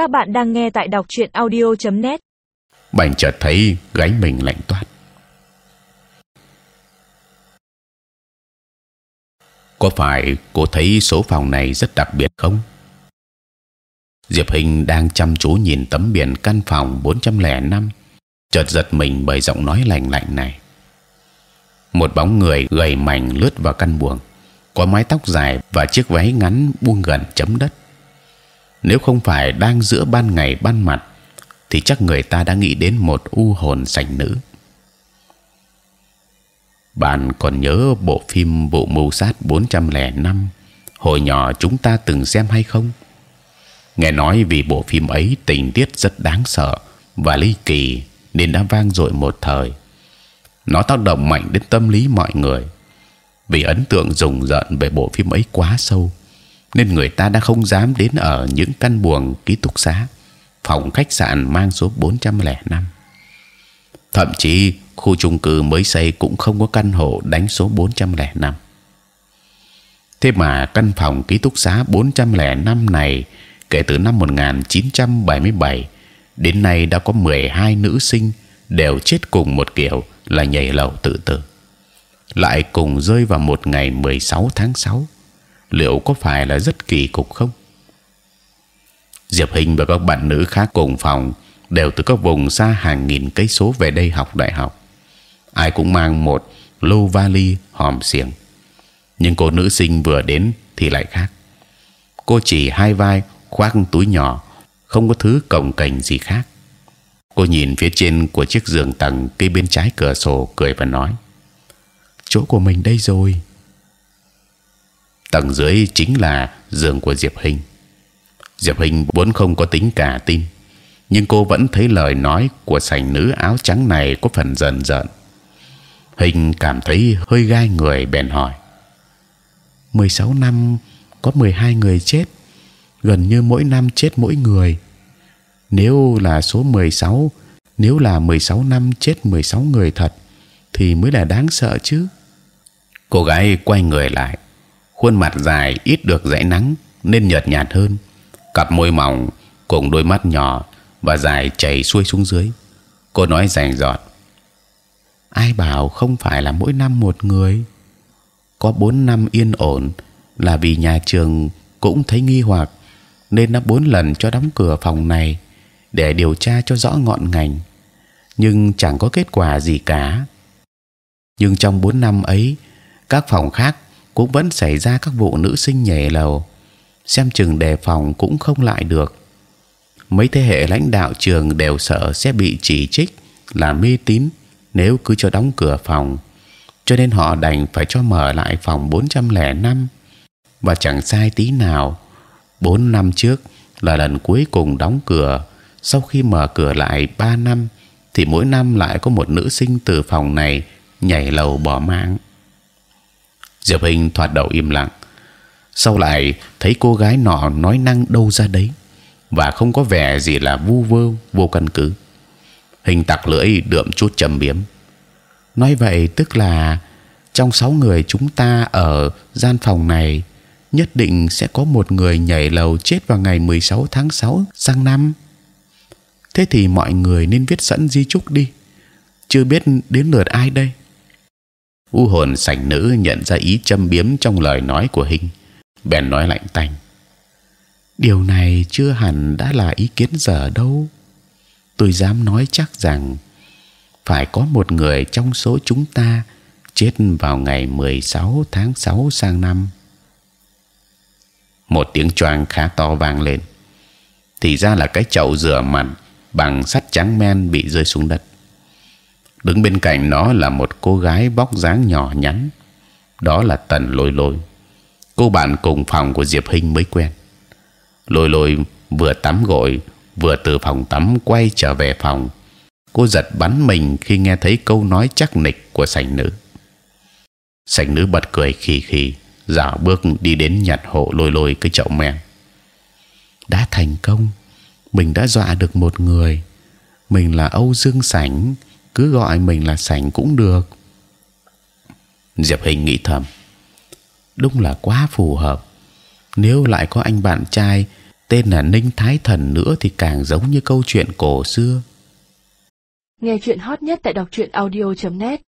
Các bạn đang nghe tại đọc truyện audio.net. Bành chợt thấy gáy mình lạnh toát. Có phải cô thấy số phòng này rất đặc biệt không? Diệp Hình đang chăm chú nhìn tấm biển căn phòng 405 chợt giật mình bởi giọng nói lạnh lạnh này. Một bóng người gầy mảnh lướt vào căn buồng, có mái tóc dài và chiếc váy ngắn buông gần chấm đất. Nếu không phải đang giữa ban ngày ban mặt, thì chắc người ta đã nghĩ đến một u hồn sành nữ. Bạn còn nhớ bộ phim vụ mưu sát 405 hồi nhỏ chúng ta từng xem hay không? Nghe nói vì bộ phim ấy tình tiết rất đáng sợ và ly kỳ nên đã vang dội một thời. Nó tác động mạnh đến tâm lý mọi người vì ấn tượng rùng rợn về bộ phim ấy quá sâu nên người ta đã không dám đến ở những căn buồng ký túc xá, phòng khách sạn mang số 405. Thậm chí khu chung cư mới xây cũng không có căn hộ đánh số 405. Thế mà căn phòng ký túc xá 405 này kể từ năm 1977 đến nay đã có 12 nữ sinh đều chết cùng một kiểu là nhảy lầu tự tử, lại cùng rơi vào một ngày 16 tháng 6 liệu có phải là rất kỳ cục không? Diệp Hình và các bạn nữ khác cùng phòng đều từ các vùng xa hàng nghìn cây số về đây học đại học. Ai cũng mang một lô vali hòm xiềng. Nhưng cô nữ sinh vừa đến thì lại khác. Cô chỉ hai vai khoác túi nhỏ, không có thứ cồng cành gì khác. Cô nhìn phía trên của chiếc giường tầng cây bên trái cửa sổ cười và nói: chỗ của mình đây rồi tầng dưới chính là giường của Diệp Hình. Diệp Hình vốn không có tính cả tin, nhưng cô vẫn thấy lời nói của sành nữ áo trắng này có phần dần dần. Hình cảm thấy hơi gai người bèn hỏi: 16 năm có 12 người chết, gần như mỗi năm chết mỗi người. Nếu là số 16, nếu là 16 năm chết 16 người thật, thì mới là đáng sợ chứ. Cô gái quay người lại, khuôn mặt dài ít được dãy nắng nên nhợt nhạt hơn, cặp môi mỏng cùng đôi mắt nhỏ và dài chảy xuôi xuống dưới. Cô nói rành rọt: Ai bảo không phải là mỗi năm một người? Có bốn năm yên ổn là vì nhà trường cũng thấy nghi hoặc nên đã bốn lần cho đóng cửa phòng này để điều tra cho rõ ngọn ngành, nhưng chẳng có kết quả gì cả. Nhưng trong bốn năm ấy, các phòng khác cũng vẫn xảy ra các vụ nữ sinh nhảy lầu. Xem chừng đề phòng cũng không lại được. Mấy thế hệ lãnh đạo trường đều sợ sẽ bị chỉ trích, là mê tín, nếu cứ cho đóng cửa phòng. Cho nên họ đành phải cho mở lại phòng 405 và chẳng sai tí nào, bốn năm trước là lần cuối cùng đóng cửa. Sau khi mở cửa lại 3 năm, thì mỗi năm lại có một nữ sinh từ phòng này nhảy lầu bỏ mạng. Diệp Hình thoạt đầu im lặng, sau lại thấy cô gái nọ nói năng đâu ra đấy và không có vẻ gì là vu vơ vô căn cứ. Hình tặc lưỡi đượm chút trầm biếm. Nói vậy tức là trong sáu người chúng ta ở gian phòng này nhất định sẽ có một người nhảy lầu chết vào ngày 16 tháng 6 sang năm. Thế thì mọi người nên viết sẵn di chúc đi. Chưa biết đến lượt ai đây? U hồn sảnh nữ nhận ra ý châm biếm trong lời nói của hình bèn nói lạnh tanh. Điều này chưa hẳn đã là ý kiến dở đâu. Tôi dám nói chắc rằng phải có một người trong số chúng ta chết vào ngày 16 tháng 6 sang năm. Một tiếng choang khá to vang lên. Thì ra là cái chậu rửa mặt bằng sắt trắng men bị rơi xuống đất đứng bên cạnh nó là một cô gái bóc dáng nhỏ nhắn. Đó là tần lôi lôi. Cô bạn cùng phòng của diệp hinh mới quen. Lôi lôi vừa tắm gội, vừa từ phòng tắm quay trở về phòng. Cô giật bắn mình khi nghe thấy câu nói chắc nịch của sành nữ. Sành nữ bật cười khì khì, dạo bước đi đến nhặt hộ lôi lôi cái chậu men. Đã thành công, mình đã dọa được một người. Mình là âu dương sảnh cứ gọi mình là sảnh cũng được. Diệp hình nghĩ thầm, đúng là quá phù hợp. Nếu lại có anh bạn trai, tên là Ninh Thái Thần nữa thì càng giống như câu chuyện cổ xưa. Nghe chuyện hot nhất tại đọc truyện audio.net